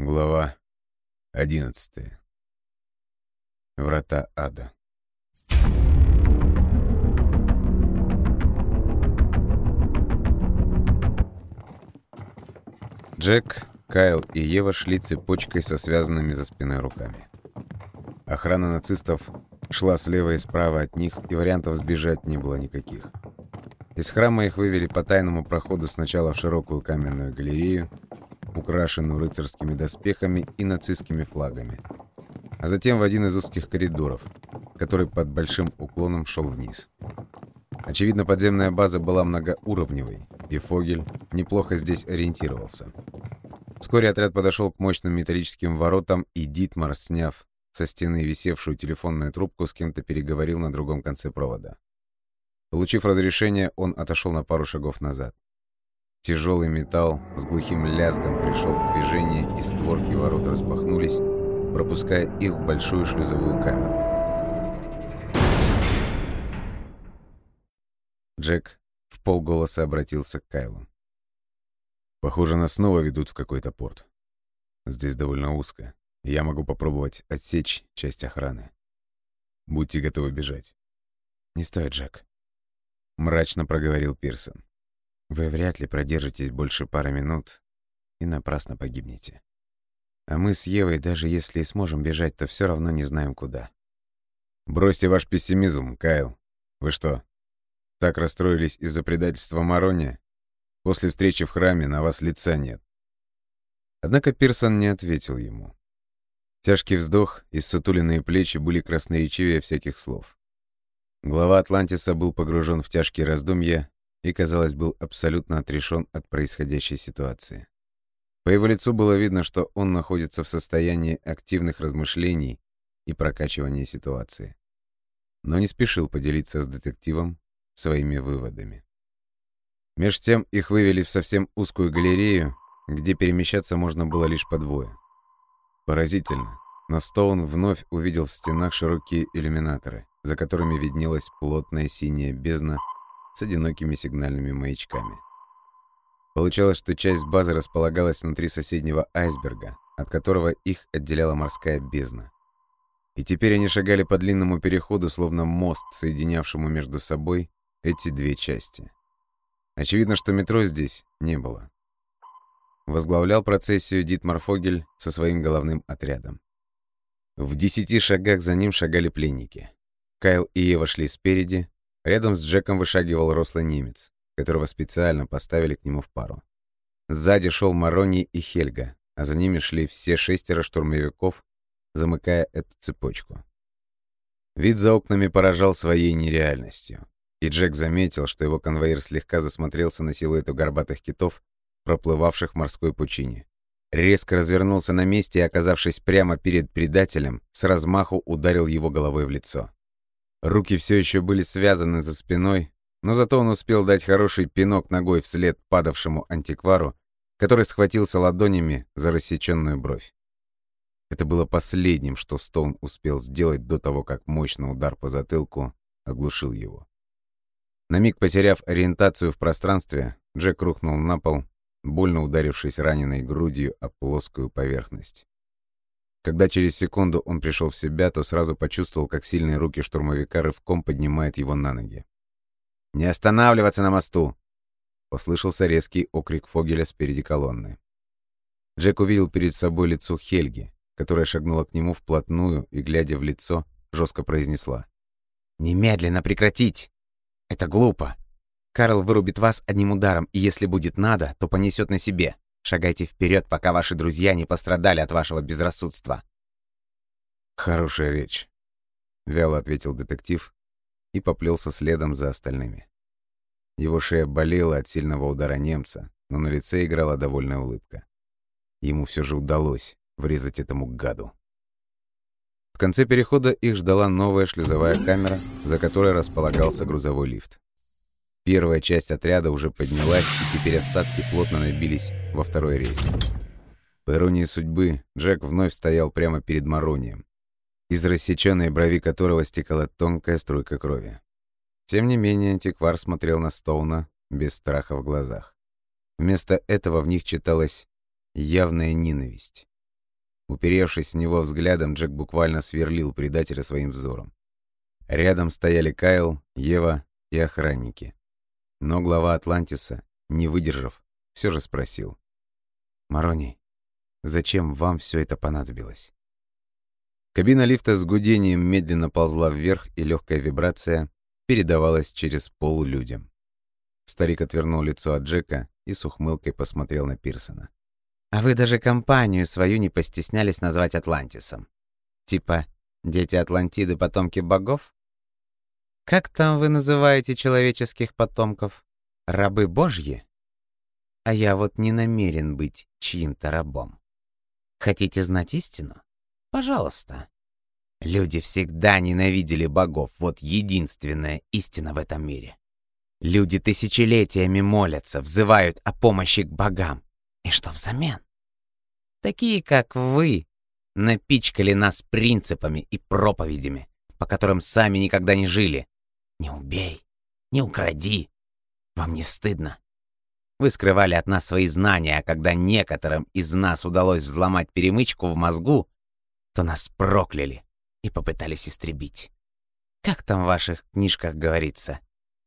Глава 11. Врата ада. Джек, Кайл и Ева шли цепочкой со связанными за спиной руками. Охрана нацистов шла слева и справа от них, и вариантов сбежать не было никаких. Из храма их вывели по тайному проходу сначала в широкую каменную галерею, украшенную рыцарскими доспехами и нацистскими флагами, а затем в один из узких коридоров, который под большим уклоном шел вниз. Очевидно, подземная база была многоуровневой, и Фогель неплохо здесь ориентировался. Вскоре отряд подошел к мощным металлическим воротам, и Дитмар, сняв со стены висевшую телефонную трубку, с кем-то переговорил на другом конце провода. Получив разрешение, он отошел на пару шагов назад. Тяжелый металл с глухим лязгом пришел в движение, и створки ворот распахнулись, пропуская их в большую шлюзовую камеру. Джек в полголоса обратился к Кайлу. «Похоже, нас снова ведут в какой-то порт. Здесь довольно узко, я могу попробовать отсечь часть охраны. Будьте готовы бежать». «Не стоит, Джек», — мрачно проговорил Пирсон. Вы вряд ли продержитесь больше пары минут и напрасно погибнете. А мы с Евой, даже если и сможем бежать, то все равно не знаем куда. Бросьте ваш пессимизм, Кайл. Вы что, так расстроились из-за предательства Марони? После встречи в храме на вас лица нет. Однако Пирсон не ответил ему. Тяжкий вздох и ссутуленные плечи были красноречивее всяких слов. Глава Атлантиса был погружен в тяжкие раздумья и, казалось, был абсолютно отрешен от происходящей ситуации. По его лицу было видно, что он находится в состоянии активных размышлений и прокачивания ситуации. Но не спешил поделиться с детективом своими выводами. Меж тем их вывели в совсем узкую галерею, где перемещаться можно было лишь по двое. Поразительно, но Стоун вновь увидел в стенах широкие иллюминаторы, за которыми виднелась плотная синяя бездна с одинокими сигнальными маячками. Получалось, что часть базы располагалась внутри соседнего айсберга, от которого их отделяла морская бездна. И теперь они шагали по длинному переходу, словно мост, соединявшему между собой эти две части. Очевидно, что метро здесь не было. Возглавлял процессию Дитмар Фогель со своим головным отрядом. В десяти шагах за ним шагали пленники. Кайл и Ева шли спереди, Рядом с Джеком вышагивал рослый немец, которого специально поставили к нему в пару. Сзади шел Марони и Хельга, а за ними шли все шестеро штурмовиков, замыкая эту цепочку. Вид за окнами поражал своей нереальностью, и Джек заметил, что его конвоир слегка засмотрелся на силуэты горбатых китов, проплывавших в морской пучине. Резко развернулся на месте и, оказавшись прямо перед предателем, с размаху ударил его головой в лицо. Руки все еще были связаны за спиной, но зато он успел дать хороший пинок ногой вслед падавшему антиквару, который схватился ладонями за рассеченную бровь. Это было последним, что Стоун успел сделать до того, как мощный удар по затылку оглушил его. На миг потеряв ориентацию в пространстве, Джек рухнул на пол, больно ударившись раненой грудью о плоскую поверхность. Когда через секунду он пришел в себя, то сразу почувствовал, как сильные руки штурмовика рывком поднимают его на ноги. «Не останавливаться на мосту!» Послышался резкий окрик Фогеля спереди колонны. Джек увидел перед собой лицо Хельги, которая шагнула к нему вплотную и, глядя в лицо, жестко произнесла. «Немедленно прекратить! Это глупо! Карл вырубит вас одним ударом, и если будет надо, то понесет на себе. Шагайте вперед, пока ваши друзья не пострадали от вашего безрассудства. Хорошая речь, вяло ответил детектив и поплелся следом за остальными. Его шея болела от сильного удара немца, но на лице играла довольная улыбка. Ему все же удалось врезать этому гаду. В конце перехода их ждала новая шлюзовая камера, за которой располагался грузовой лифт. Первая часть отряда уже поднялась, и теперь остатки плотно набились во второй рейс. По иронии судьбы, Джек вновь стоял прямо перед Маронием, из рассеченной брови которого стекала тонкая струйка крови. Тем не менее, антиквар смотрел на Стоуна без страха в глазах. Вместо этого в них читалась явная ненависть. Уперевшись в него взглядом, Джек буквально сверлил предателя своим взором. Рядом стояли Кайл, Ева и охранники. Но глава Атлантиса, не выдержав, все же спросил. «Марони, зачем вам все это понадобилось?» Кабина лифта с гудением медленно ползла вверх, и легкая вибрация передавалась через пол людям. Старик отвернул лицо от Джека и с ухмылкой посмотрел на Пирсона. «А вы даже компанию свою не постеснялись назвать Атлантисом. Типа, дети Атлантиды — потомки богов? Как там вы называете человеческих потомков? Рабы божьи? А я вот не намерен быть чьим-то рабом. Хотите знать истину? Пожалуйста. Люди всегда ненавидели богов, вот единственная истина в этом мире. Люди тысячелетиями молятся, взывают о помощи к богам. И что взамен? Такие, как вы, напичкали нас принципами и проповедями, по которым сами никогда не жили. Не убей, не укради. Вам не стыдно? Вы скрывали от нас свои знания, а когда некоторым из нас удалось взломать перемычку в мозгу, то нас прокляли и попытались истребить. Как там в ваших книжках говорится?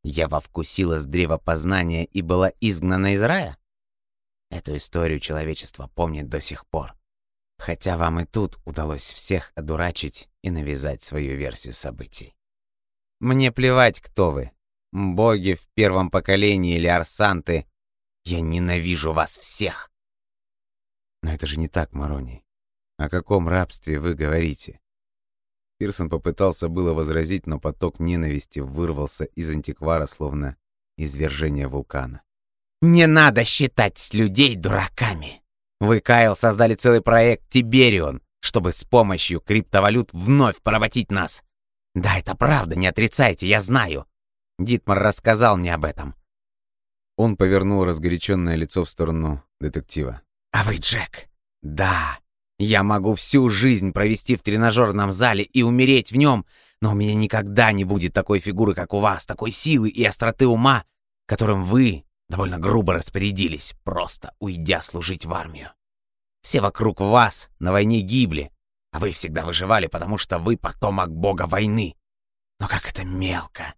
Я вовкусила с древа познания и была изгнана из рая? Эту историю человечество помнит до сих пор. Хотя вам и тут удалось всех одурачить и навязать свою версию событий. Мне плевать, кто вы. Боги в первом поколении или арсанты. Я ненавижу вас всех. Но это же не так, Марони. О каком рабстве вы говорите? Пирсон попытался было возразить, но поток ненависти вырвался из антиквара, словно извержение вулкана. «Не надо считать людей дураками! Вы, Кайл, создали целый проект «Тиберион», чтобы с помощью криптовалют вновь поработить нас. Да, это правда, не отрицайте, я знаю. Дитмар рассказал мне об этом. Он повернул разгоряченное лицо в сторону детектива. А вы, Джек? Да, я могу всю жизнь провести в тренажерном зале и умереть в нем, но у меня никогда не будет такой фигуры, как у вас, такой силы и остроты ума, которым вы довольно грубо распорядились, просто уйдя служить в армию. Все вокруг вас на войне гибли, вы всегда выживали, потому что вы потомок бога войны. Но как это мелко.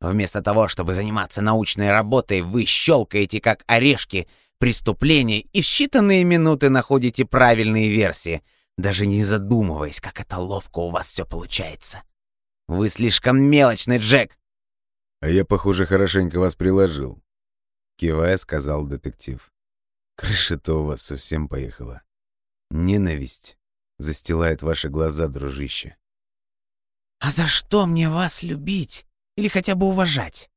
Вместо того, чтобы заниматься научной работой, вы щелкаете, как орешки, преступления и в считанные минуты находите правильные версии, даже не задумываясь, как это ловко у вас все получается. Вы слишком мелочный, Джек. А я, похоже, хорошенько вас приложил. Кивая, сказал детектив. Крыша-то у вас совсем поехала. Ненависть застилает ваши глаза, дружище. А за что мне вас любить? Или хотя бы уважать?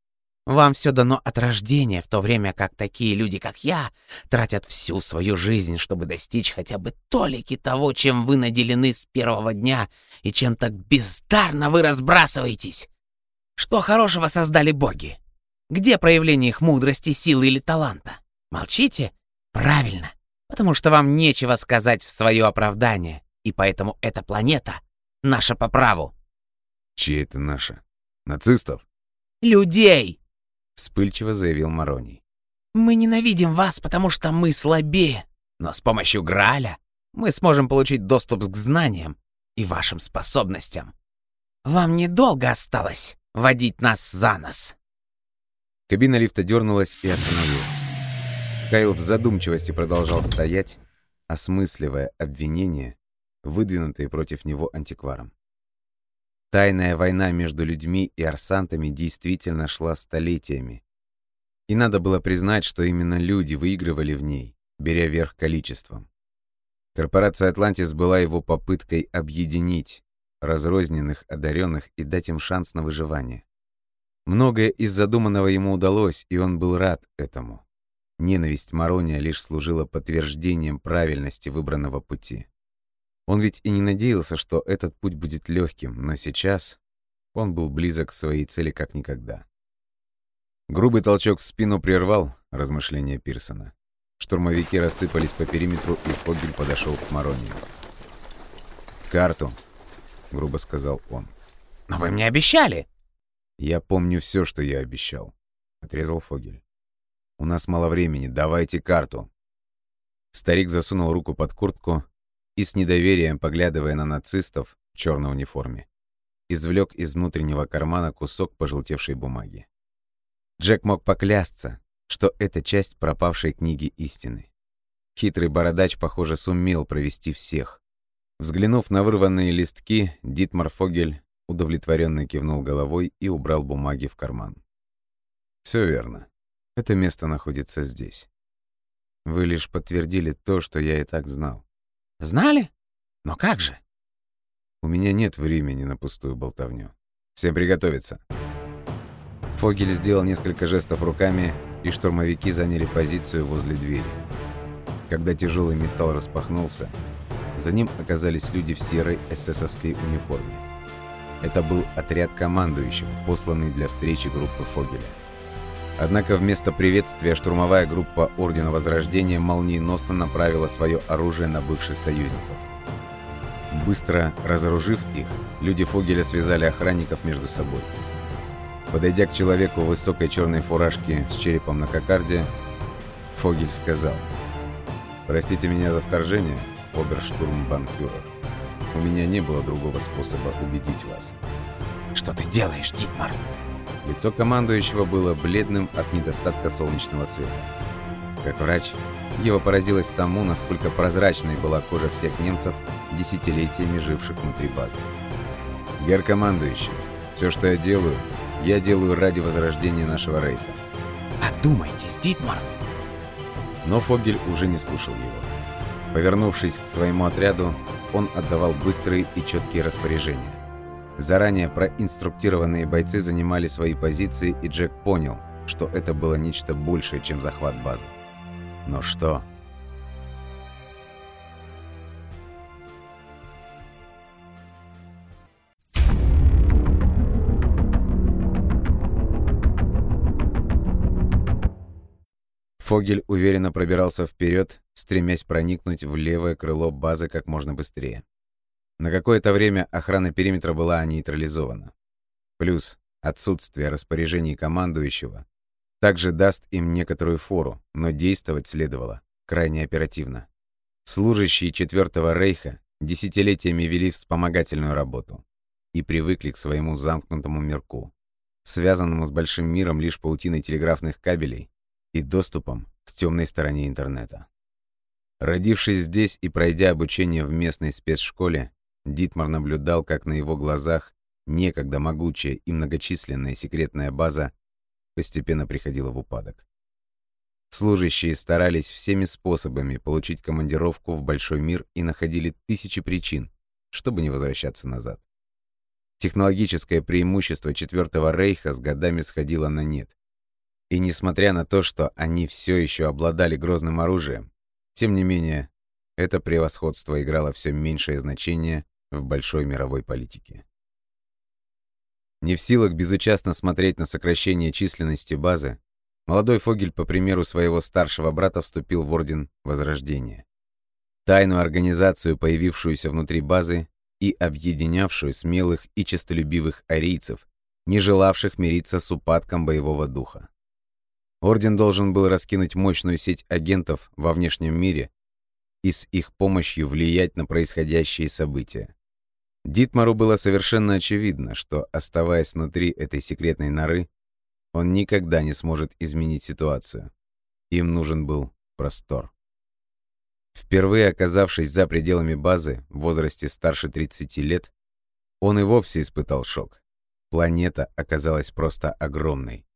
Вам все дано от рождения, в то время как такие люди, как я, тратят всю свою жизнь, чтобы достичь хотя бы толики того, чем вы наделены с первого дня и чем так бездарно вы разбрасываетесь. Что хорошего создали боги? Где проявление их мудрости, силы или таланта? Молчите? Правильно, потому что вам нечего сказать в свое оправдание, и поэтому эта планета наша по праву. Чья это наша? Нацистов? Людей! вспыльчиво заявил Мароний. «Мы ненавидим вас, потому что мы слабее, но с помощью Граля мы сможем получить доступ к знаниям и вашим способностям. Вам недолго осталось водить нас за нос». Кабина лифта дернулась и остановилась. Кайл в задумчивости продолжал стоять, осмысливая обвинения, выдвинутые против него антикваром. Тайная война между людьми и арсантами действительно шла столетиями. И надо было признать, что именно люди выигрывали в ней, беря верх количеством. Корпорация «Атлантис» была его попыткой объединить разрозненных, одаренных и дать им шанс на выживание. Многое из задуманного ему удалось, и он был рад этому. Ненависть Марония лишь служила подтверждением правильности выбранного пути. Он ведь и не надеялся, что этот путь будет легким, но сейчас он был близок к своей цели как никогда. Грубый толчок в спину прервал размышления Пирсона. Штурмовики рассыпались по периметру, и Фогель подошел к Маронию. «Карту», — грубо сказал он. «Но вы мне обещали!» «Я помню все, что я обещал», — отрезал Фогель. «У нас мало времени, давайте карту». Старик засунул руку под куртку и с недоверием, поглядывая на нацистов в черной униформе, извлек из внутреннего кармана кусок пожелтевшей бумаги. Джек мог поклясться, что это часть пропавшей книги истины. Хитрый бородач, похоже, сумел провести всех. Взглянув на вырванные листки, Дитмар Фогель удовлетворенно кивнул головой и убрал бумаги в карман. «Все верно. Это место находится здесь. Вы лишь подтвердили то, что я и так знал». «Знали? Но как же?» «У меня нет времени на пустую болтовню. Всем приготовиться». Фогель сделал несколько жестов руками, и штурмовики заняли позицию возле двери. Когда тяжелый металл распахнулся, за ним оказались люди в серой эсэсовской униформе. Это был отряд командующих, посланный для встречи группы Фогеля. Однако вместо приветствия штурмовая группа Ордена Возрождения молниеносно направила свое оружие на бывших союзников. Быстро разоружив их, люди Фогеля связали охранников между собой. Подойдя к человеку в высокой черной фуражке с черепом на кокарде, Фогель сказал «Простите меня за вторжение, оберштурмбанфюрер. У меня не было другого способа убедить вас». «Что ты делаешь, Дитмар?» Лицо командующего было бледным от недостатка солнечного цвета. Как врач, его поразилось тому, насколько прозрачной была кожа всех немцев, десятилетиями живших внутри базы. «Гер командующий, все, что я делаю, я делаю ради возрождения нашего рейха». «Одумайтесь, Дитмар!» Но Фогель уже не слушал его. Повернувшись к своему отряду, он отдавал быстрые и четкие распоряжения. Заранее проинструктированные бойцы занимали свои позиции, и Джек понял, что это было нечто большее, чем захват базы. Но что? Фогель уверенно пробирался вперед, стремясь проникнуть в левое крыло базы как можно быстрее. На какое-то время охрана периметра была нейтрализована. Плюс отсутствие распоряжений командующего также даст им некоторую фору, но действовать следовало крайне оперативно. Служащие Четвертого Рейха десятилетиями вели вспомогательную работу и привыкли к своему замкнутому мирку, связанному с большим миром лишь паутиной телеграфных кабелей и доступом к темной стороне интернета. Родившись здесь и пройдя обучение в местной спецшколе, Дитмар наблюдал, как на его глазах некогда могучая и многочисленная секретная база постепенно приходила в упадок. Служащие старались всеми способами получить командировку в большой мир и находили тысячи причин, чтобы не возвращаться назад. Технологическое преимущество Четвертого Рейха с годами сходило на нет. И несмотря на то, что они все еще обладали грозным оружием, тем не менее, это превосходство играло все меньшее значение в большой мировой политике. Не в силах безучастно смотреть на сокращение численности базы, молодой Фогель, по примеру своего старшего брата, вступил в Орден Возрождения. Тайную организацию, появившуюся внутри базы и объединявшую смелых и честолюбивых арийцев, не желавших мириться с упадком боевого духа. Орден должен был раскинуть мощную сеть агентов во внешнем мире и с их помощью влиять на происходящие события. Дитмару было совершенно очевидно, что, оставаясь внутри этой секретной норы, он никогда не сможет изменить ситуацию. Им нужен был простор. Впервые оказавшись за пределами базы в возрасте старше 30 лет, он и вовсе испытал шок. Планета оказалась просто огромной,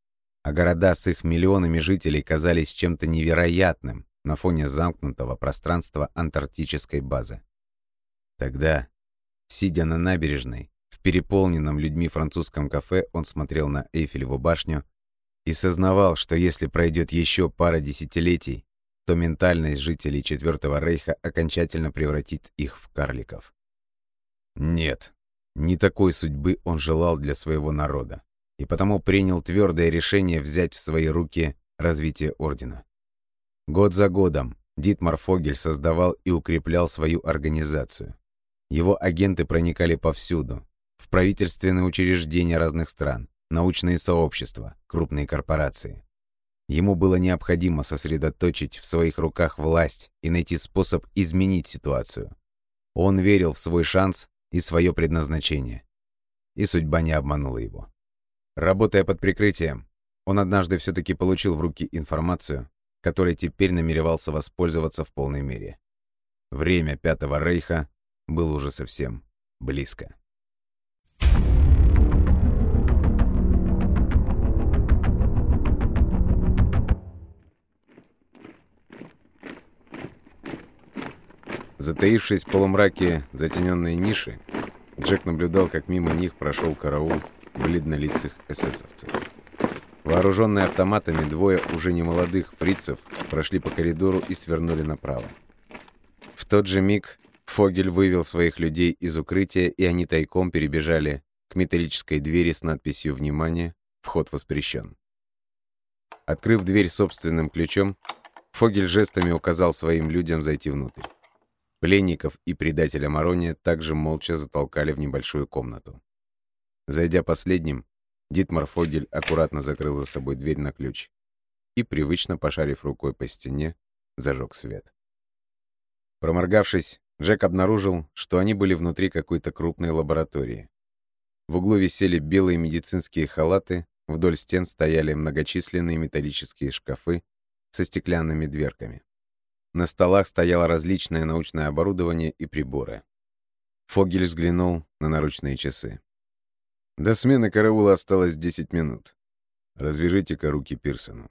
а города с их миллионами жителей казались чем-то невероятным на фоне замкнутого пространства антарктической базы. Тогда Сидя на набережной, в переполненном людьми французском кафе, он смотрел на Эйфелеву башню и сознавал, что если пройдет еще пара десятилетий, то ментальность жителей Четвертого Рейха окончательно превратит их в карликов. Нет, не такой судьбы он желал для своего народа, и потому принял твердое решение взять в свои руки развитие Ордена. Год за годом Дитмар Фогель создавал и укреплял свою организацию. Его агенты проникали повсюду. В правительственные учреждения разных стран, научные сообщества, крупные корпорации. Ему было необходимо сосредоточить в своих руках власть и найти способ изменить ситуацию. Он верил в свой шанс и свое предназначение. И судьба не обманула его. Работая под прикрытием, он однажды все-таки получил в руки информацию, которой теперь намеревался воспользоваться в полной мере. Время Пятого Рейха было уже совсем близко. Затаившись в полумраке затененной ниши, Джек наблюдал, как мимо них прошел караул бледнолицых эсэсовцев. Вооруженные автоматами, двое уже немолодых фрицев прошли по коридору и свернули направо. В тот же миг Фогель вывел своих людей из укрытия, и они тайком перебежали к металлической двери с надписью «Внимание! Вход воспрещен». Открыв дверь собственным ключом, Фогель жестами указал своим людям зайти внутрь. Пленников и предателя Марония также молча затолкали в небольшую комнату. Зайдя последним, Дитмар Фогель аккуратно закрыл за собой дверь на ключ и, привычно пошарив рукой по стене, зажег свет. Проморгавшись, Джек обнаружил, что они были внутри какой-то крупной лаборатории. В углу висели белые медицинские халаты, вдоль стен стояли многочисленные металлические шкафы со стеклянными дверками. На столах стояло различное научное оборудование и приборы. Фогель взглянул на наручные часы. До смены караула осталось 10 минут. Развяжите-ка руки Пирсону.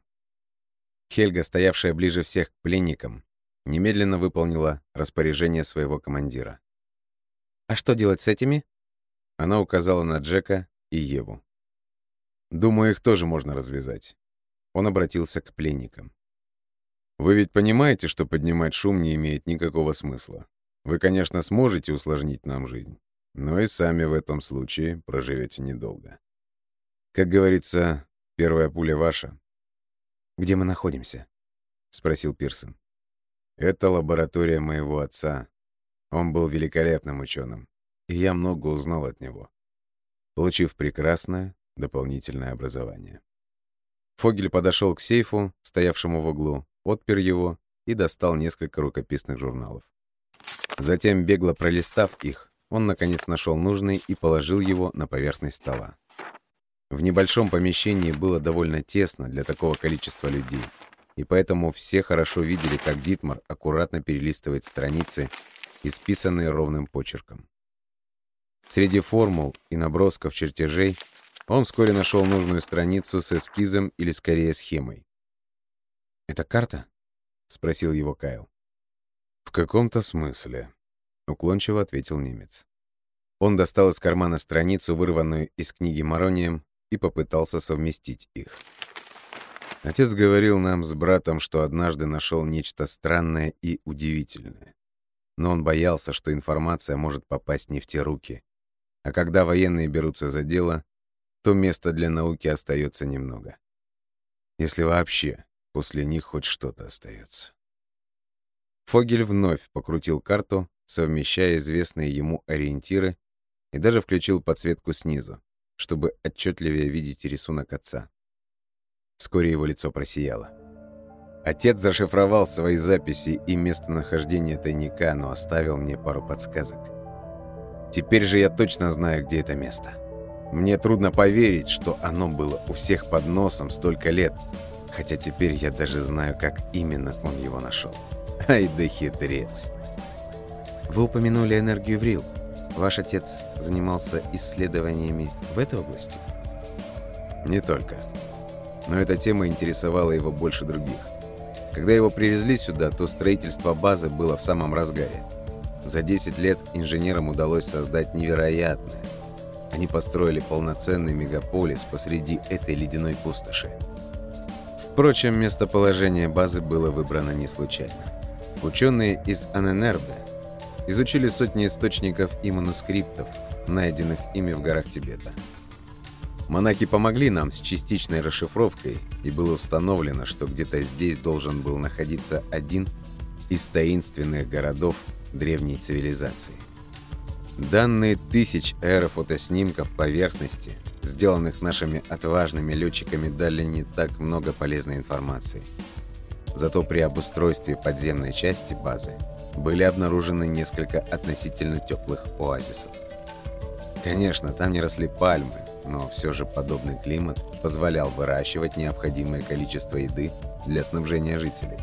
Хельга, стоявшая ближе всех к пленникам, немедленно выполнила распоряжение своего командира. «А что делать с этими?» Она указала на Джека и Еву. «Думаю, их тоже можно развязать». Он обратился к пленникам. Вы ведь понимаете, что поднимать шум не имеет никакого смысла. Вы, конечно, сможете усложнить нам жизнь, но и сами в этом случае проживете недолго. Как говорится, первая пуля ваша. «Где мы находимся?» — спросил Пирсон. «Это лаборатория моего отца. Он был великолепным ученым, и я много узнал от него, получив прекрасное дополнительное образование». Фогель подошел к сейфу, стоявшему в углу, отпер его и достал несколько рукописных журналов. Затем, бегло пролистав их, он, наконец, нашел нужный и положил его на поверхность стола. В небольшом помещении было довольно тесно для такого количества людей, и поэтому все хорошо видели, как Дитмар аккуратно перелистывает страницы, исписанные ровным почерком. Среди формул и набросков чертежей он вскоре нашел нужную страницу с эскизом или скорее схемой. «Это карта?» — спросил его Кайл. «В каком-то смысле», — уклончиво ответил немец. Он достал из кармана страницу, вырванную из книги Маронием, и попытался совместить их. Отец говорил нам с братом, что однажды нашел нечто странное и удивительное. Но он боялся, что информация может попасть не в те руки. А когда военные берутся за дело, то места для науки остается немного. Если вообще После них хоть что-то остается. Фогель вновь покрутил карту, совмещая известные ему ориентиры, и даже включил подсветку снизу, чтобы отчетливее видеть рисунок отца. Вскоре его лицо просияло. Отец зашифровал свои записи и местонахождение тайника, но оставил мне пару подсказок. Теперь же я точно знаю, где это место. Мне трудно поверить, что оно было у всех под носом столько лет, Хотя теперь я даже знаю, как именно он его нашел. Ай да хитрец. Вы упомянули энергию Врил. Ваш отец занимался исследованиями в этой области? Не только. Но эта тема интересовала его больше других. Когда его привезли сюда, то строительство базы было в самом разгаре. За 10 лет инженерам удалось создать невероятное. Они построили полноценный мегаполис посреди этой ледяной пустоши. Впрочем, местоположение базы было выбрано не случайно. Ученые из Аненербе изучили сотни источников и манускриптов, найденных ими в горах Тибета. Монахи помогли нам с частичной расшифровкой, и было установлено, что где-то здесь должен был находиться один из таинственных городов древней цивилизации. Данные тысяч аэрофотоснимков поверхности – сделанных нашими отважными летчиками, дали не так много полезной информации. Зато при обустройстве подземной части базы были обнаружены несколько относительно теплых оазисов. Конечно, там не росли пальмы, но все же подобный климат позволял выращивать необходимое количество еды для снабжения жителей.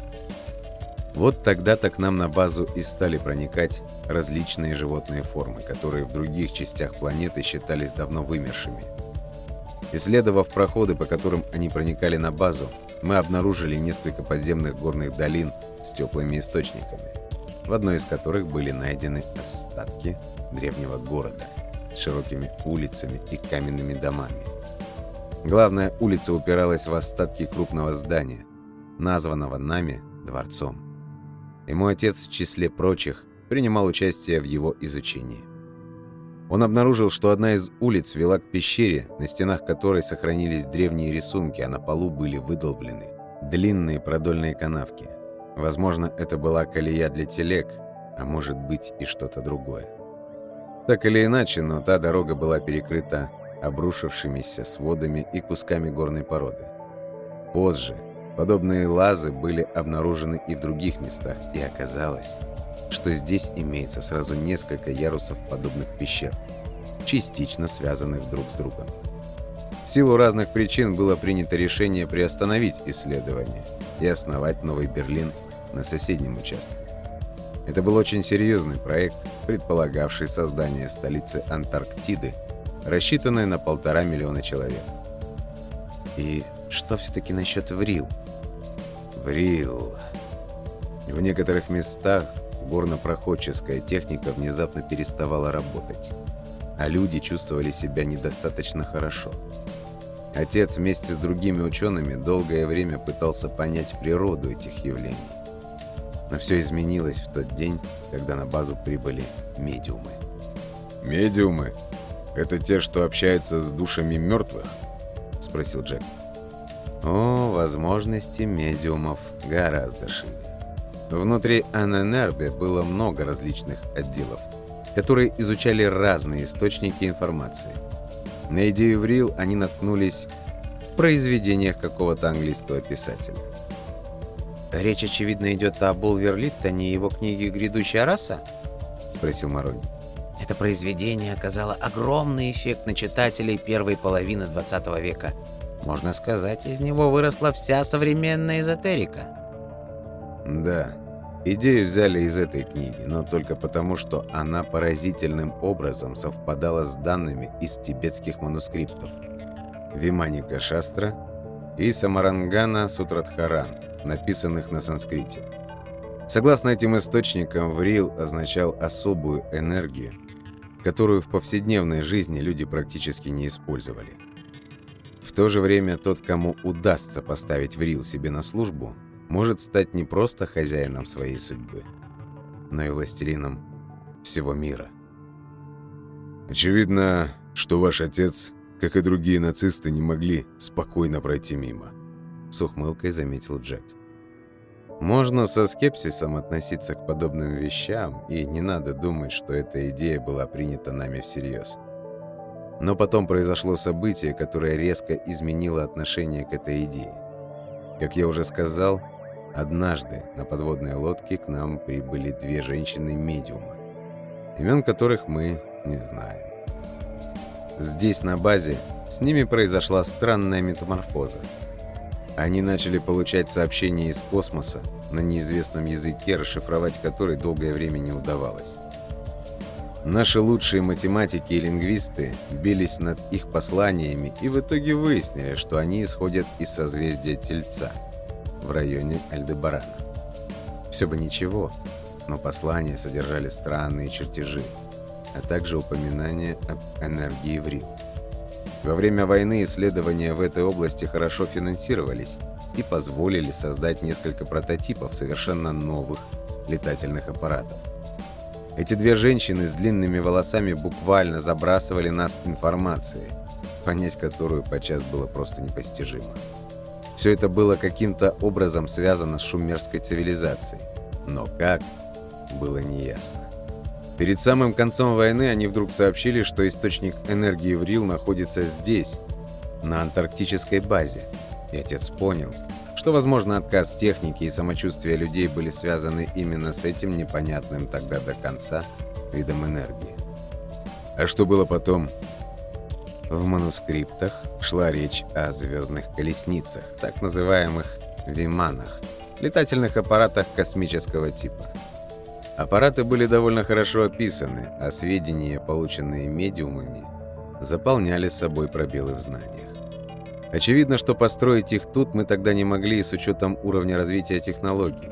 Вот тогда-то к нам на базу и стали проникать различные животные формы, которые в других частях планеты считались давно вымершими. Исследовав проходы, по которым они проникали на базу, мы обнаружили несколько подземных горных долин с теплыми источниками, в одной из которых были найдены остатки древнего города – широкими улицами и каменными домами. Главная улица упиралась в остатки крупного здания, названного нами дворцом. И мой отец в числе прочих принимал участие в его изучении. Он обнаружил, что одна из улиц вела к пещере, на стенах которой сохранились древние рисунки, а на полу были выдолблены длинные продольные канавки. Возможно, это была колея для телег, а может быть и что-то другое. Так или иначе, но та дорога была перекрыта обрушившимися сводами и кусками горной породы. Позже подобные лазы были обнаружены и в других местах, и оказалось, что здесь имеется сразу несколько ярусов подобных пещер, частично связанных друг с другом. В силу разных причин было принято решение приостановить исследование и основать Новый Берлин на соседнем участке. Это был очень серьезный проект, предполагавший создание столицы Антарктиды, рассчитанной на полтора миллиона человек. И что все-таки насчет Врил? Врил. В некоторых местах горнопроходческая техника внезапно переставала работать, а люди чувствовали себя недостаточно хорошо. Отец вместе с другими учеными долгое время пытался понять природу этих явлений. Но все изменилось в тот день, когда на базу прибыли медиумы. «Медиумы? Это те, что общаются с душами мертвых?» — спросил Джек. О, возможности медиумов гораздо шире. Внутри ННРБ было много различных отделов, которые изучали разные источники информации. На идею Врил они наткнулись в произведениях какого-то английского писателя. «Речь, очевидно, идет о Булверлиттоне и его книге «Грядущая раса»?» — спросил Марони. Это произведение оказало огромный эффект на читателей первой половины 20 века. Можно сказать, из него выросла вся современная эзотерика. Да, идею взяли из этой книги, но только потому, что она поразительным образом совпадала с данными из тибетских манускриптов. Виманика Шастра и Самарангана Сутрадхаран, написанных на санскрите. Согласно этим источникам, врил означал особую энергию, которую в повседневной жизни люди практически не использовали. В то же время тот, кому удастся поставить врил себе на службу, может стать не просто хозяином своей судьбы, но и властелином всего мира. Очевидно, что ваш отец как и другие нацисты, не могли спокойно пройти мимо. С ухмылкой заметил Джек. Можно со скепсисом относиться к подобным вещам, и не надо думать, что эта идея была принята нами всерьез. Но потом произошло событие, которое резко изменило отношение к этой идее. Как я уже сказал, однажды на подводной лодке к нам прибыли две женщины-медиума, имен которых мы не знаем. Здесь, на базе, с ними произошла странная метаморфоза. Они начали получать сообщения из космоса на неизвестном языке, расшифровать который долгое время не удавалось. Наши лучшие математики и лингвисты бились над их посланиями и в итоге выяснили, что они исходят из созвездия Тельца в районе Альдебарана. Все бы ничего, но послания содержали странные чертежи – а также упоминание об энергии в Рим. Во время войны исследования в этой области хорошо финансировались и позволили создать несколько прототипов совершенно новых летательных аппаратов. Эти две женщины с длинными волосами буквально забрасывали нас информацией, понять которую подчас было просто непостижимо. Все это было каким-то образом связано с шумерской цивилизацией, но как, было неясно. Перед самым концом войны они вдруг сообщили, что источник энергии в Рил находится здесь, на антарктической базе. И отец понял, что возможно, отказ техники и самочувствие людей были связаны именно с этим непонятным тогда до конца видом энергии. А что было потом? В манускриптах шла речь о звездных колесницах, так называемых «виманах», летательных аппаратах космического типа. Аппараты были довольно хорошо описаны, а сведения, полученные медиумами, заполняли собой пробелы в знаниях. Очевидно, что построить их тут мы тогда не могли с учетом уровня развития технологий.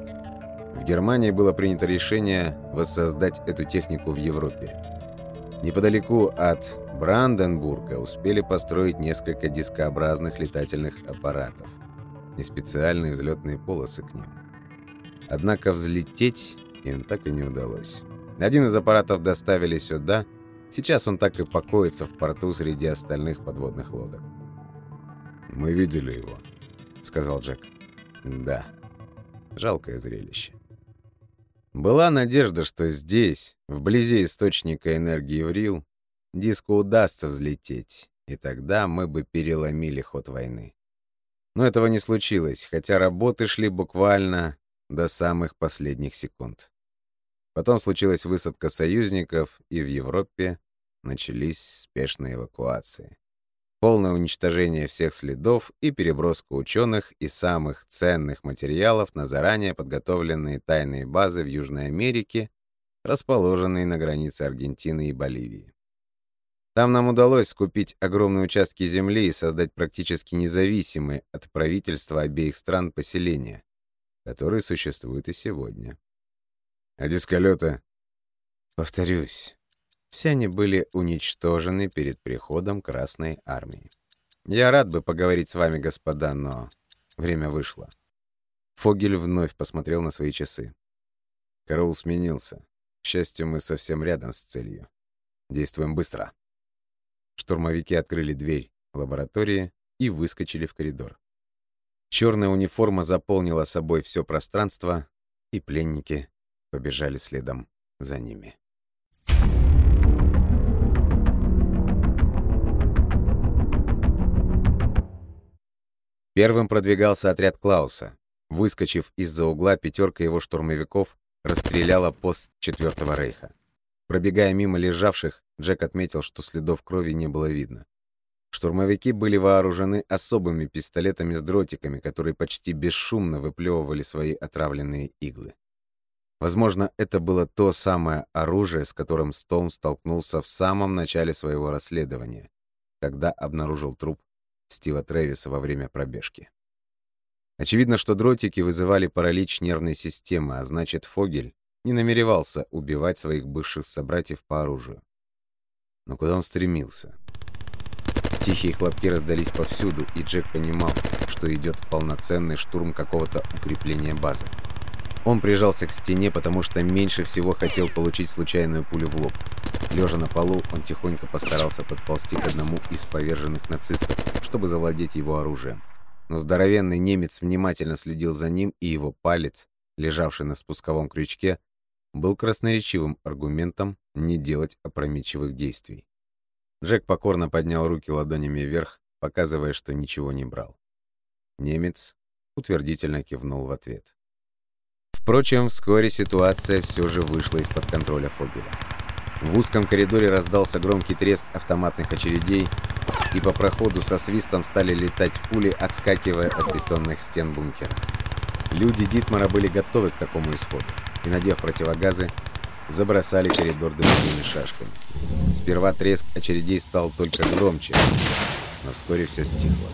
В Германии было принято решение воссоздать эту технику в Европе. Неподалеку от Бранденбурга успели построить несколько дискообразных летательных аппаратов и специальные взлетные полосы к ним. Однако взлететь им так и не удалось. Один из аппаратов доставили сюда, сейчас он так и покоится в порту среди остальных подводных лодок. «Мы видели его», — сказал Джек. «Да, жалкое зрелище». Была надежда, что здесь, вблизи источника энергии Врил, диску удастся взлететь, и тогда мы бы переломили ход войны. Но этого не случилось, хотя работы шли буквально до самых последних секунд. Потом случилась высадка союзников, и в Европе начались спешные эвакуации полное уничтожение всех следов и переброску ученых и самых ценных материалов на заранее подготовленные тайные базы в Южной Америке, расположенные на границе Аргентины и Боливии. Там нам удалось скупить огромные участки земли и создать практически независимые от правительства обеих стран поселения, которые существуют и сегодня. А дисколеты? Повторюсь, все они были уничтожены перед приходом Красной Армии. Я рад бы поговорить с вами, господа, но время вышло. Фогель вновь посмотрел на свои часы. Караул сменился. К счастью, мы совсем рядом с целью. Действуем быстро. Штурмовики открыли дверь лаборатории и выскочили в коридор. Черная униформа заполнила собой все пространство, и пленники побежали следом за ними. Первым продвигался отряд Клауса. Выскочив из-за угла, пятерка его штурмовиков расстреляла пост Четвертого Рейха. Пробегая мимо лежавших, Джек отметил, что следов крови не было видно. Штурмовики были вооружены особыми пистолетами с дротиками, которые почти бесшумно выплевывали свои отравленные иглы. Возможно, это было то самое оружие, с которым Стоун столкнулся в самом начале своего расследования, когда обнаружил труп Стива Трэвиса во время пробежки. Очевидно, что дротики вызывали паралич нервной системы, а значит, Фогель не намеревался убивать своих бывших собратьев по оружию. Но куда он стремился? Тихие хлопки раздались повсюду, и Джек понимал, что идет полноценный штурм какого-то укрепления базы. Он прижался к стене, потому что меньше всего хотел получить случайную пулю в лоб. Лежа на полу, он тихонько постарался подползти к одному из поверженных нацистов, чтобы завладеть его оружием. Но здоровенный немец внимательно следил за ним, и его палец, лежавший на спусковом крючке, был красноречивым аргументом не делать опрометчивых действий. Джек покорно поднял руки ладонями вверх, показывая, что ничего не брал. Немец утвердительно кивнул в ответ. Впрочем, вскоре ситуация все же вышла из-под контроля Фогеля. В узком коридоре раздался громкий треск автоматных очередей, и по проходу со свистом стали летать пули, отскакивая от бетонных стен бункера. Люди Дитмара были готовы к такому исходу, и, надев противогазы, забросали коридор дымовыми шашками. Сперва треск очередей стал только громче, но вскоре все стихло.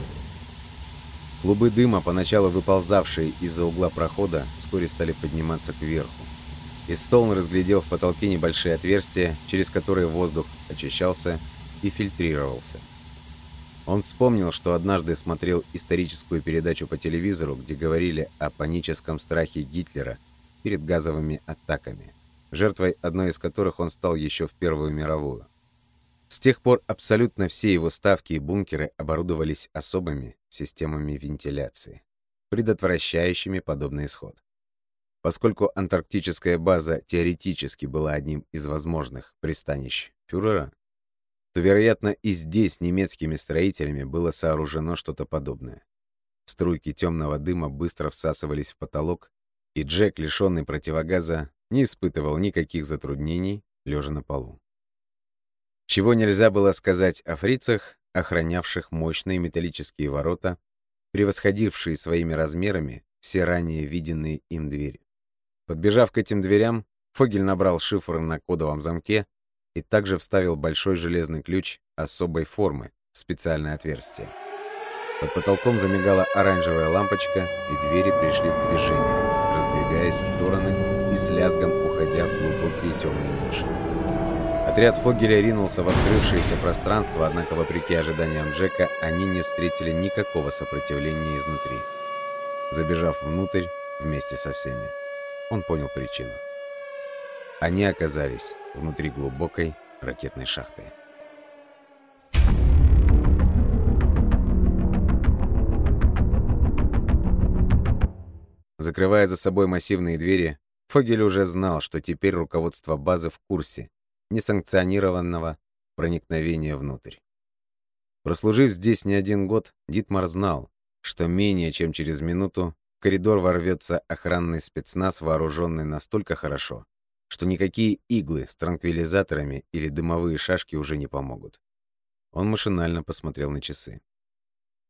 Клубы дыма, поначалу выползавшие из-за угла прохода, вскоре стали подниматься кверху и Стоун разглядел в потолке небольшие отверстия, через которые воздух очищался и фильтрировался. Он вспомнил, что однажды смотрел историческую передачу по телевизору, где говорили о паническом страхе Гитлера перед газовыми атаками, жертвой одной из которых он стал еще в Первую мировую. С тех пор абсолютно все его ставки и бункеры оборудовались особыми системами вентиляции, предотвращающими подобный исход. Поскольку антарктическая база теоретически была одним из возможных пристанищ фюрера, то, вероятно, и здесь немецкими строителями было сооружено что-то подобное. Струйки темного дыма быстро всасывались в потолок, и Джек, лишенный противогаза, не испытывал никаких затруднений, лежа на полу. Чего нельзя было сказать о фрицах, охранявших мощные металлические ворота, превосходившие своими размерами все ранее виденные им двери. Подбежав к этим дверям, Фогель набрал шифр на кодовом замке и также вставил большой железный ключ особой формы в специальное отверстие. Под потолком замигала оранжевая лампочка, и двери пришли в движение, раздвигаясь в стороны и с лязгом уходя в глубокие темные ниши. Отряд Фогеля ринулся в открывшееся пространство, однако, вопреки ожиданиям Джека, они не встретили никакого сопротивления изнутри. Забежав внутрь вместе со всеми, он понял причину. Они оказались внутри глубокой ракетной шахты. Закрывая за собой массивные двери, Фогель уже знал, что теперь руководство базы в курсе несанкционированного проникновения внутрь. Прослужив здесь не один год, Дитмар знал, что менее чем через минуту в коридор ворвется охранный спецназ, вооруженный настолько хорошо, что никакие иглы с транквилизаторами или дымовые шашки уже не помогут. Он машинально посмотрел на часы.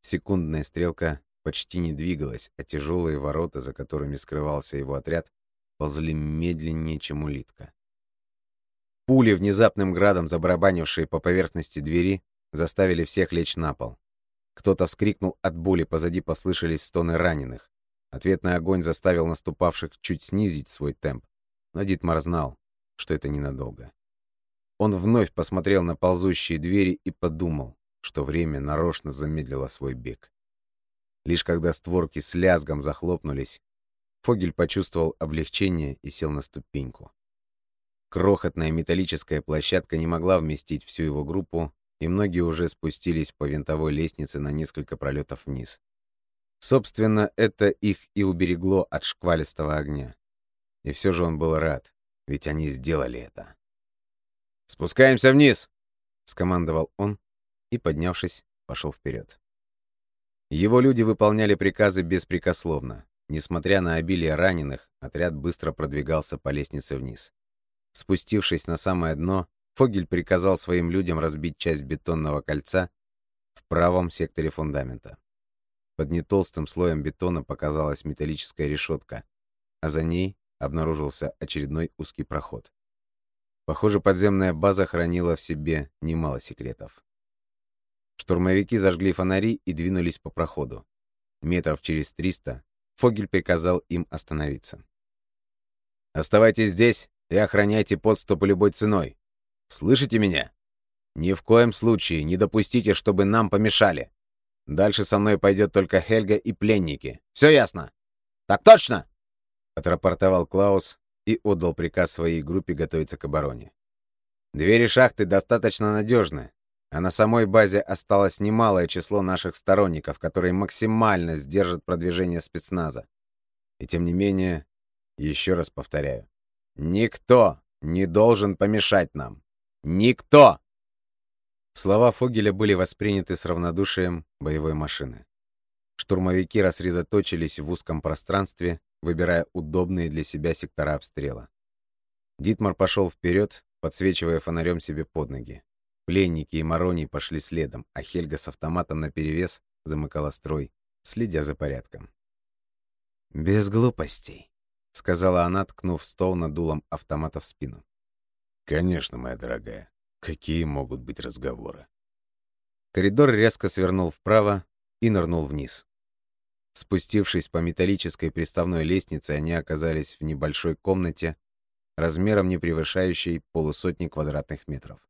Секундная стрелка почти не двигалась, а тяжелые ворота, за которыми скрывался его отряд, ползли медленнее, чем улитка. Пули, внезапным градом забарабанившие по поверхности двери, заставили всех лечь на пол. Кто-то вскрикнул от боли, позади послышались стоны раненых. Ответный огонь заставил наступавших чуть снизить свой темп, но Дитмар знал, что это ненадолго. Он вновь посмотрел на ползущие двери и подумал, что время нарочно замедлило свой бег. Лишь когда створки с лязгом захлопнулись, Фогель почувствовал облегчение и сел на ступеньку. Крохотная металлическая площадка не могла вместить всю его группу, и многие уже спустились по винтовой лестнице на несколько пролетов вниз. Собственно, это их и уберегло от шквалистого огня. И все же он был рад, ведь они сделали это. «Спускаемся вниз!» — скомандовал он и, поднявшись, пошел вперед. Его люди выполняли приказы беспрекословно. Несмотря на обилие раненых, отряд быстро продвигался по лестнице вниз. Спустившись на самое дно, Фогель приказал своим людям разбить часть бетонного кольца в правом секторе фундамента. Под нетолстым слоем бетона показалась металлическая решетка, а за ней обнаружился очередной узкий проход. Похоже, подземная база хранила в себе немало секретов. Штурмовики зажгли фонари и двинулись по проходу. Метров через триста Фогель приказал им остановиться. «Оставайтесь здесь и охраняйте подступы любой ценой. Слышите меня? Ни в коем случае не допустите, чтобы нам помешали. Дальше со мной пойдет только Хельга и пленники. Все ясно?» «Так точно!» — отрапортовал Клаус и отдал приказ своей группе готовиться к обороне. «Двери шахты достаточно надежны, а на самой базе осталось немалое число наших сторонников, которые максимально сдержат продвижение спецназа. И тем не менее, еще раз повторяю, никто не должен помешать нам. Никто! Слова Фогеля были восприняты с равнодушием боевой машины. Штурмовики рассредоточились в узком пространстве, выбирая удобные для себя сектора обстрела. Дитмар пошел вперед, подсвечивая фонарем себе под ноги. Пленники и Мароний пошли следом, а Хельга с автоматом наперевес замыкала строй, следя за порядком. «Без глупостей», — сказала она, ткнув стол над дулом автомата в спину. «Конечно, моя дорогая. Какие могут быть разговоры?» Коридор резко свернул вправо и нырнул вниз. Спустившись по металлической приставной лестнице, они оказались в небольшой комнате, размером не превышающей полусотни квадратных метров.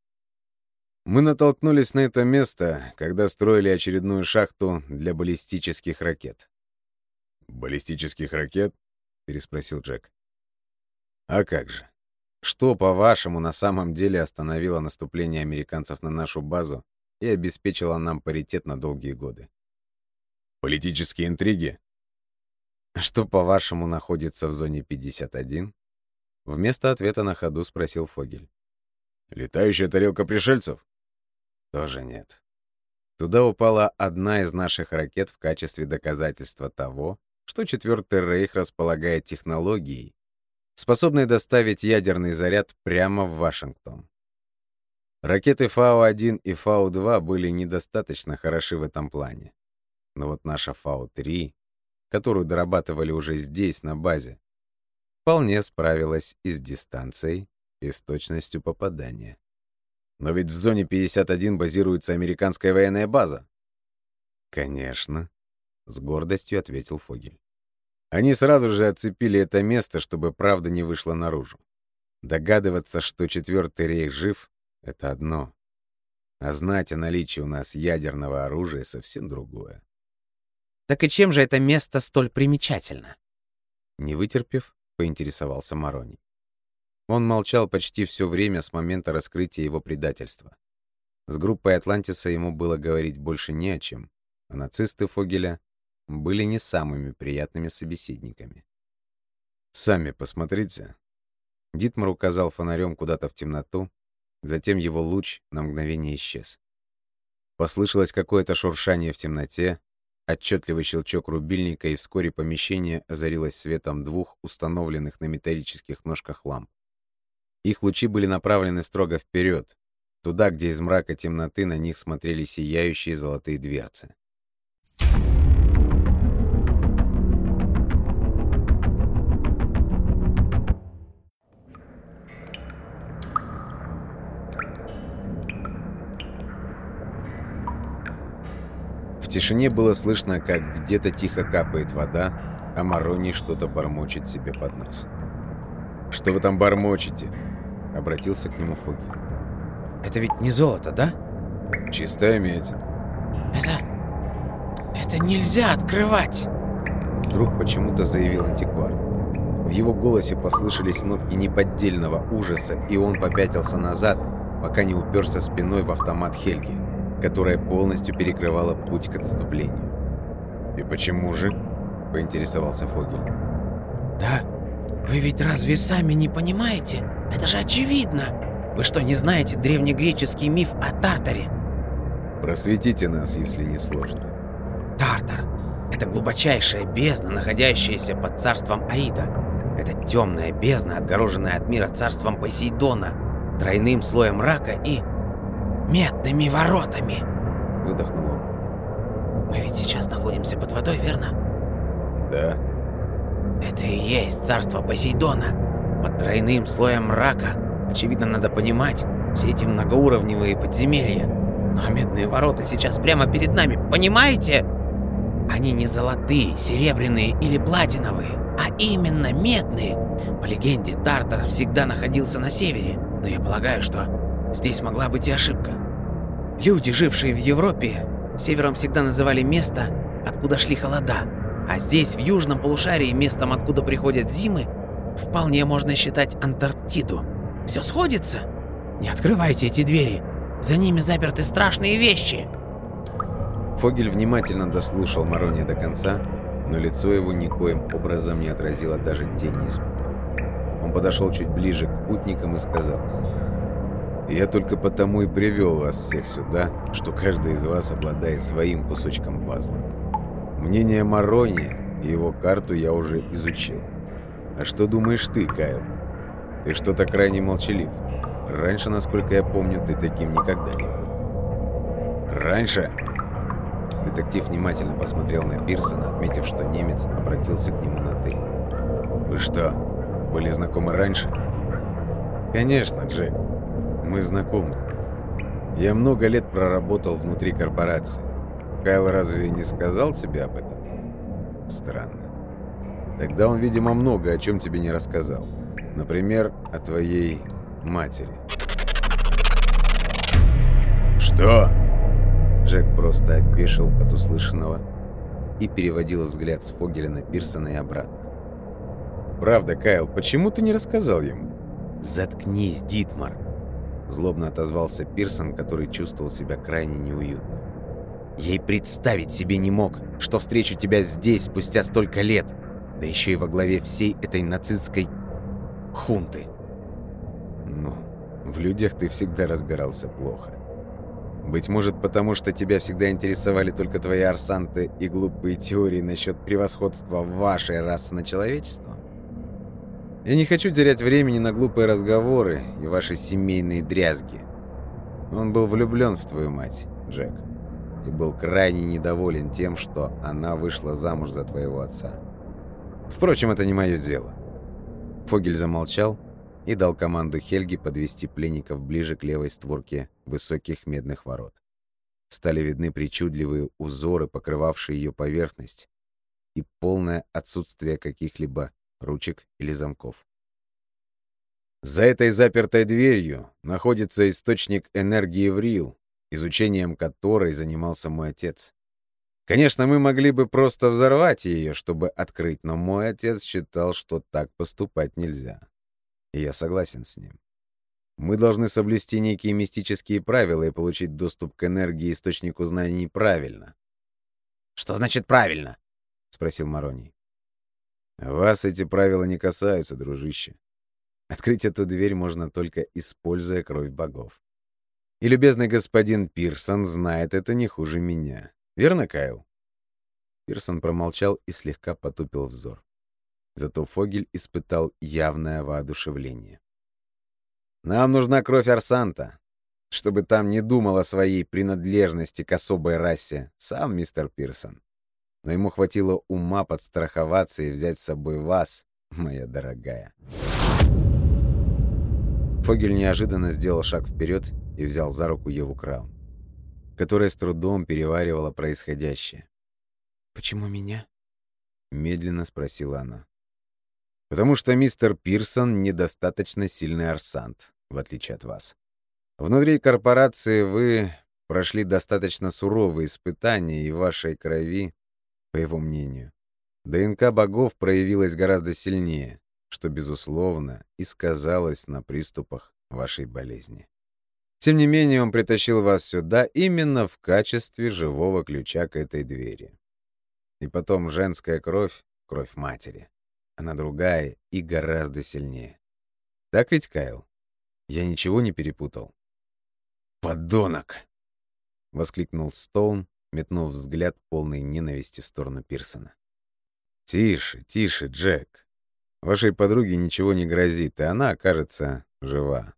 Мы натолкнулись на это место, когда строили очередную шахту для баллистических ракет. «Баллистических ракет?» — переспросил Джек. «А как же? Что, по-вашему, на самом деле остановило наступление американцев на нашу базу и обеспечило нам паритет на долгие годы?» «Политические интриги?» «Что, по-вашему, находится в зоне 51?» Вместо ответа на ходу спросил Фогель. «Летающая тарелка пришельцев?» Тоже нет. Туда упала одна из наших ракет в качестве доказательства того, что Четвертый Рейх располагает технологией, способной доставить ядерный заряд прямо в Вашингтон. Ракеты Фау-1 и Фау-2 были недостаточно хороши в этом плане. Но вот наша Фау-3, которую дорабатывали уже здесь, на базе, вполне справилась и с дистанцией, и с точностью попадания. Но ведь в зоне 51 базируется американская военная база. Конечно, с гордостью ответил Фогель. Они сразу же отцепили это место, чтобы правда не вышла наружу. Догадываться, что Четвертый рейх жив, — это одно. А знать о наличии у нас ядерного оружия — совсем другое. «Так и чем же это место столь примечательно?» Не вытерпев, поинтересовался Марони. Он молчал почти все время с момента раскрытия его предательства. С группой Атлантиса ему было говорить больше не о чем, а нацисты Фогеля были не самыми приятными собеседниками. «Сами посмотрите». Дитмар указал фонарем куда-то в темноту, затем его луч на мгновение исчез. Послышалось какое-то шуршание в темноте, отчетливый щелчок рубильника, и вскоре помещение озарилось светом двух установленных на металлических ножках ламп. Их лучи были направлены строго вперед, туда, где из мрака темноты на них смотрели сияющие золотые дверцы. Тишине было слышно, как где-то тихо капает вода, а Марони что-то бормочет себе под нос. «Что вы там бормочете?» — обратился к нему Фоги. «Это ведь не золото, да?» «Чистая медь». «Это... это нельзя открывать!» Вдруг почему-то заявил антиквар. В его голосе послышались нотки неподдельного ужаса, и он попятился назад, пока не уперся спиной в автомат Хельги которая полностью перекрывала путь к отступлению. «И почему же?» — поинтересовался Фогель. «Да, вы ведь разве сами не понимаете? Это же очевидно! Вы что, не знаете древнегреческий миф о Тартаре?» «Просветите нас, если не сложно». «Тартар — это глубочайшая бездна, находящаяся под царством Аида. Это темная бездна, отгороженная от мира царством Посейдона, тройным слоем мрака и медными воротами!» Выдохнул он. «Мы ведь сейчас находимся под водой, верно?» «Да». «Это и есть царство Посейдона. Под тройным слоем мрака. Очевидно, надо понимать, все эти многоуровневые подземелья. Но медные ворота сейчас прямо перед нами, понимаете? Они не золотые, серебряные или платиновые, а именно медные. По легенде, Тартар всегда находился на севере, но я полагаю, что Здесь могла быть и ошибка. Люди, жившие в Европе, севером всегда называли место, откуда шли холода, а здесь, в южном полушарии, местом, откуда приходят зимы, вполне можно считать Антарктиду. Все сходится? Не открывайте эти двери, за ними заперты страшные вещи. Фогель внимательно дослушал Марони до конца, но лицо его никоим образом не отразило даже тени испуга. Он подошел чуть ближе к путникам и сказал... Я только потому и привел вас всех сюда, что каждый из вас обладает своим кусочком пазла. Мнение Марони и его карту я уже изучил. А что думаешь ты, Кайл? Ты что-то крайне молчалив. Раньше, насколько я помню, ты таким никогда не был. Раньше? Детектив внимательно посмотрел на Пирсона, отметив, что немец обратился к нему на «ты». «Вы что, были знакомы раньше?» «Конечно, Джек. Мы знакомы. Я много лет проработал внутри корпорации. Кайл разве не сказал тебе об этом? Странно. Тогда он, видимо, много о чем тебе не рассказал. Например, о твоей матери. «Что?» Джек просто опешил от услышанного и переводил взгляд с Фогеля на Пирсона и обратно. «Правда, Кайл, почему ты не рассказал ему?» «Заткнись, Дитмар!» Злобно отозвался Пирсон, который чувствовал себя крайне неуютно. «Я и представить себе не мог, что встречу тебя здесь спустя столько лет, да еще и во главе всей этой нацистской хунты». «Ну, в людях ты всегда разбирался плохо. Быть может, потому что тебя всегда интересовали только твои арсанты и глупые теории насчет превосходства вашей расы на человечество? Я не хочу терять времени на глупые разговоры и ваши семейные дрязги. Он был влюблен в твою мать, Джек, и был крайне недоволен тем, что она вышла замуж за твоего отца. Впрочем, это не мое дело. Фогель замолчал и дал команду Хельги подвести пленников ближе к левой створке высоких медных ворот. Стали видны причудливые узоры, покрывавшие ее поверхность, и полное отсутствие каких-либо ручек или замков. За этой запертой дверью находится источник энергии Врил, изучением которой занимался мой отец. Конечно, мы могли бы просто взорвать ее, чтобы открыть, но мой отец считал, что так поступать нельзя. И я согласен с ним. Мы должны соблюсти некие мистические правила и получить доступ к энергии источнику знаний правильно. «Что значит правильно?» — спросил Мароний. «Вас эти правила не касаются, дружище. Открыть эту дверь можно только используя кровь богов. И любезный господин Пирсон знает это не хуже меня. Верно, Кайл?» Пирсон промолчал и слегка потупил взор. Зато Фогель испытал явное воодушевление. «Нам нужна кровь Арсанта, чтобы там не думал о своей принадлежности к особой расе сам мистер Пирсон. Но ему хватило ума подстраховаться и взять с собой вас, моя дорогая». Фогель неожиданно сделал шаг вперед и взял за руку Еву Краун, которая с трудом переваривала происходящее. «Почему меня?» — медленно спросила она. Потому что мистер Пирсон недостаточно сильный арсант, в отличие от вас. Внутри корпорации вы прошли достаточно суровые испытания, и в вашей крови, по его мнению, ДНК богов проявилась гораздо сильнее, что, безусловно, и сказалось на приступах вашей болезни. Тем не менее, он притащил вас сюда именно в качестве живого ключа к этой двери. И потом женская кровь — кровь матери. Она другая и гораздо сильнее. Так ведь, Кайл? Я ничего не перепутал. «Подонок!» — воскликнул Стоун, метнув взгляд полной ненависти в сторону Пирсона. «Тише, тише, Джек. Вашей подруге ничего не грозит, и она окажется жива.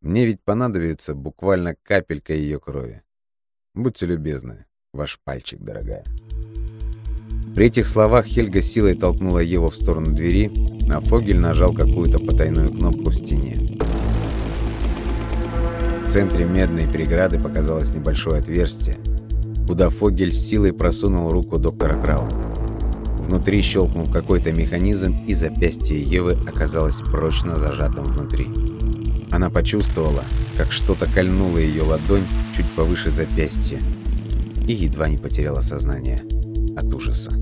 Мне ведь понадобится буквально капелька ее крови. Будьте любезны, ваш пальчик, дорогая». При этих словах Хельга силой толкнула его в сторону двери, а Фогель нажал какую-то потайную кнопку в стене. В центре медной преграды показалось небольшое отверстие, куда Фогель силой просунул руку доктора Крау. Внутри щелкнул какой-то механизм, и запястье Евы оказалось прочно зажатым внутри. Она почувствовала, как что-то кольнуло ее ладонь чуть повыше запястья и едва не потеряла сознание от ужаса.